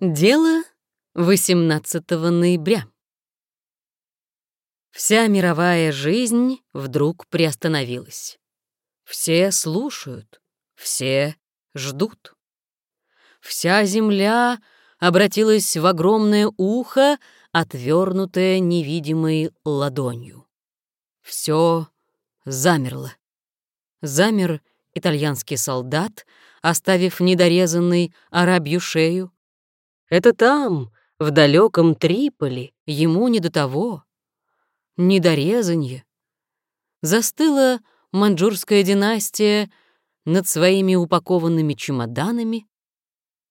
Дело 18 ноября. Вся мировая жизнь вдруг приостановилась. Все слушают, все ждут. Вся земля обратилась в огромное ухо, отвернутое невидимой ладонью. Все замерло. Замер итальянский солдат, оставив недорезанный арабью шею, это там, в далеком Триполи, ему не до того. Недорезанье. Застыла маньчжурская династия над своими упакованными чемоданами.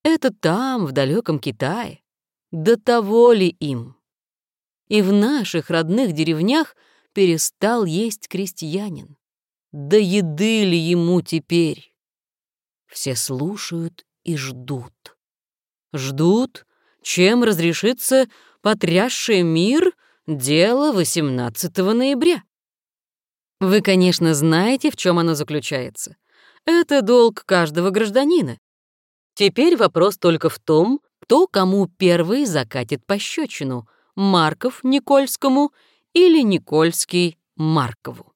Это там, в далеком Китае. До того ли им? И в наших родных деревнях перестал есть крестьянин. Да еды ли ему теперь? Все слушают и ждут ждут, чем разрешится потрясший мир дело 18 ноября. Вы, конечно, знаете, в чем оно заключается. Это долг каждого гражданина. Теперь вопрос только в том, кто кому первый закатит пощечину — Марков Никольскому или Никольский Маркову.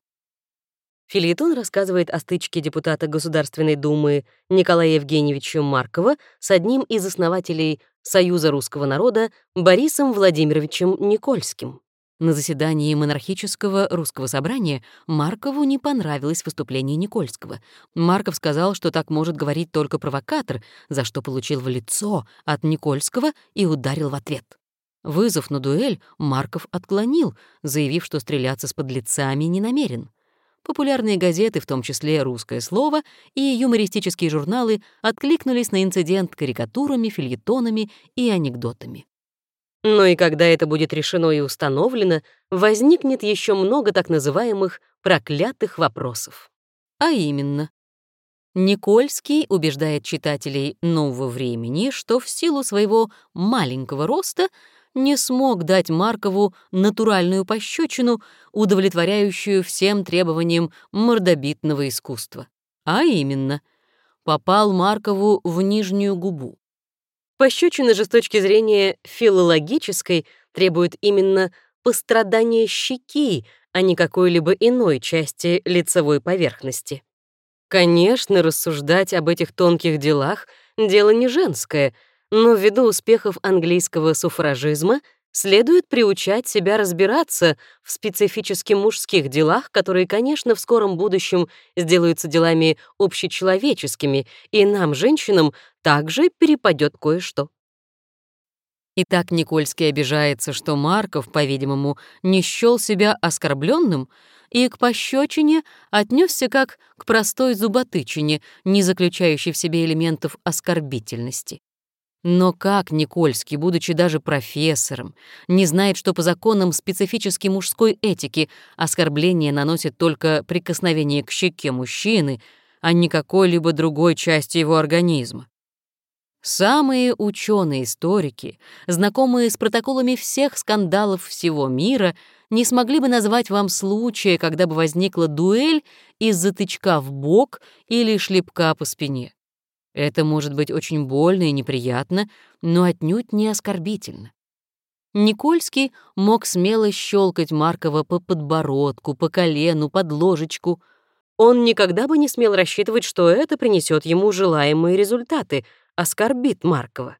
Филитон рассказывает о стычке депутата Государственной Думы Николая Евгеньевича Маркова с одним из основателей Союза русского народа Борисом Владимировичем Никольским. На заседании монархического русского собрания Маркову не понравилось выступление Никольского. Марков сказал, что так может говорить только провокатор, за что получил в лицо от Никольского и ударил в ответ. Вызов на дуэль Марков отклонил, заявив, что стреляться с подлецами не намерен. Популярные газеты, в том числе «Русское слово» и юмористические журналы откликнулись на инцидент карикатурами, фильетонами и анекдотами. Но и когда это будет решено и установлено, возникнет еще много так называемых «проклятых вопросов». А именно, Никольский убеждает читателей нового времени, что в силу своего маленького роста не смог дать Маркову натуральную пощечину, удовлетворяющую всем требованиям мордобитного искусства. А именно, попал Маркову в нижнюю губу. Пощечина же с точки зрения филологической требует именно пострадания щеки, а не какой-либо иной части лицевой поверхности. Конечно, рассуждать об этих тонких делах — дело не женское — но ввиду успехов английского суфражизма следует приучать себя разбираться в специфически мужских делах, которые, конечно, в скором будущем сделаются делами общечеловеческими, и нам, женщинам, также перепадет кое-что. Итак, Никольский обижается, что Марков, по-видимому, не счел себя оскорбленным и к пощечине отнесся как к простой зуботычине, не заключающей в себе элементов оскорбительности. Но как Никольский, будучи даже профессором, не знает, что по законам специфически мужской этики оскорбление наносит только прикосновение к щеке мужчины, а не какой-либо другой части его организма? Самые ученые-историки, знакомые с протоколами всех скандалов всего мира, не смогли бы назвать вам случая, когда бы возникла дуэль из-за тычка в бок или шлепка по спине. Это может быть очень больно и неприятно, но отнюдь не оскорбительно. Никольский мог смело щелкать Маркова по подбородку, по колену, под ложечку. Он никогда бы не смел рассчитывать, что это принесет ему желаемые результаты, оскорбит Маркова.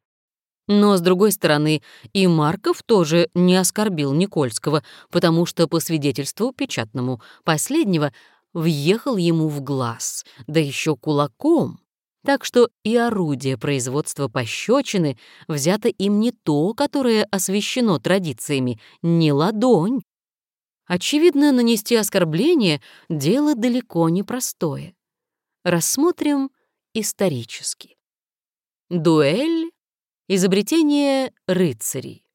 Но, с другой стороны, и Марков тоже не оскорбил Никольского, потому что, по свидетельству печатному последнего, въехал ему в глаз, да еще кулаком. Так что и орудие производства пощечины взято им не то, которое освящено традициями, не ладонь. Очевидно, нанести оскорбление — дело далеко не простое. Рассмотрим исторически. Дуэль — изобретение рыцарей.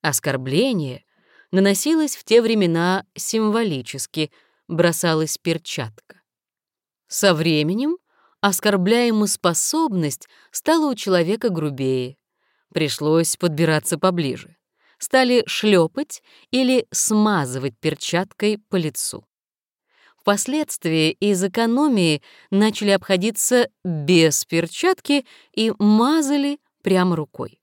Оскорбление наносилось в те времена символически, бросалась перчатка. Со временем оскорбляемую способность стала у человека грубее. Пришлось подбираться поближе. Стали шлепать или смазывать перчаткой по лицу. Впоследствии из экономии начали обходиться без перчатки и мазали прямо рукой.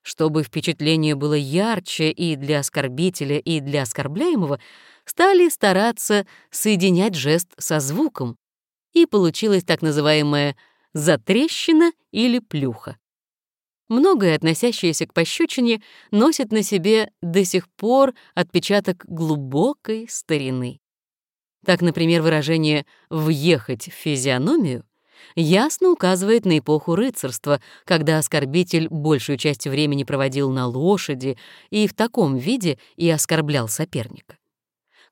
Чтобы впечатление было ярче и для оскорбителя, и для оскорбляемого, стали стараться соединять жест со звуком, и получилась так называемая затрещина или плюха. Многое, относящееся к пощечине, носит на себе до сих пор отпечаток глубокой старины. Так, например, выражение «въехать в физиономию» ясно указывает на эпоху рыцарства, когда оскорбитель большую часть времени проводил на лошади и в таком виде и оскорблял соперника.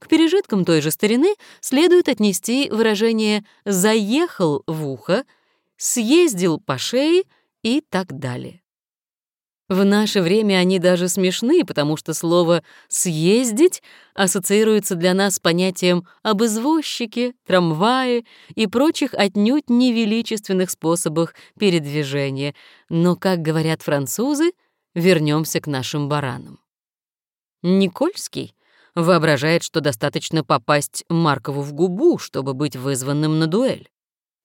К пережиткам той же старины следует отнести выражение «заехал в ухо», «съездил по шее» и так далее. В наше время они даже смешны, потому что слово «съездить» ассоциируется для нас с понятием об извозчике, трамвае и прочих отнюдь невеличественных способах передвижения. Но, как говорят французы, вернемся к нашим баранам. Никольский воображает, что достаточно попасть Маркову в губу, чтобы быть вызванным на дуэль.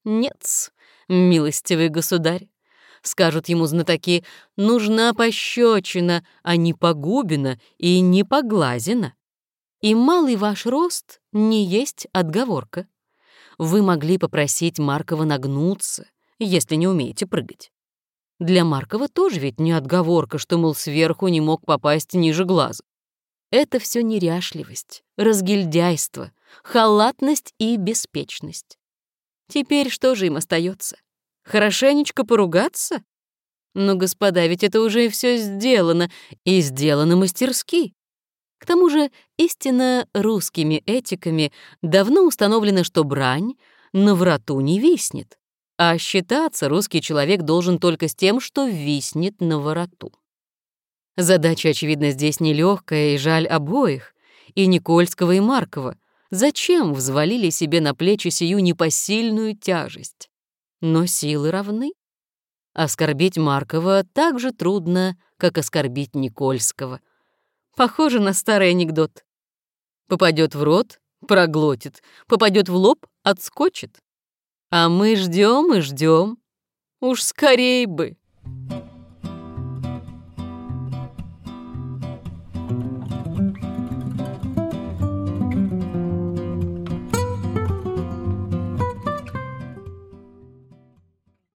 Нет, милостивый государь скажут ему знатоки, нужна пощечина, а не погубина и не поглазина. И малый ваш рост не есть отговорка. Вы могли попросить Маркова нагнуться, если не умеете прыгать. Для Маркова тоже ведь не отговорка, что, мол, сверху не мог попасть ниже глаза. Это все неряшливость, разгильдяйство, халатность и беспечность. Теперь что же им остается? Хорошенечко поругаться? Но, господа, ведь это уже все сделано, и сделано мастерски. К тому же истинно русскими этиками давно установлено, что брань на врату не виснет, а считаться русский человек должен только с тем, что виснет на вороту. Задача, очевидно, здесь нелегкая и жаль обоих, и Никольского, и Маркова. Зачем взвалили себе на плечи сию непосильную тяжесть? Но силы равны. Оскорбить Маркова так же трудно, как оскорбить Никольского. Похоже на старый анекдот. Попадет в рот — проглотит, попадет в лоб — отскочит. А мы ждем и ждем. Уж скорей бы.